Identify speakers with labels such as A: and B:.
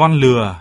A: con lừa.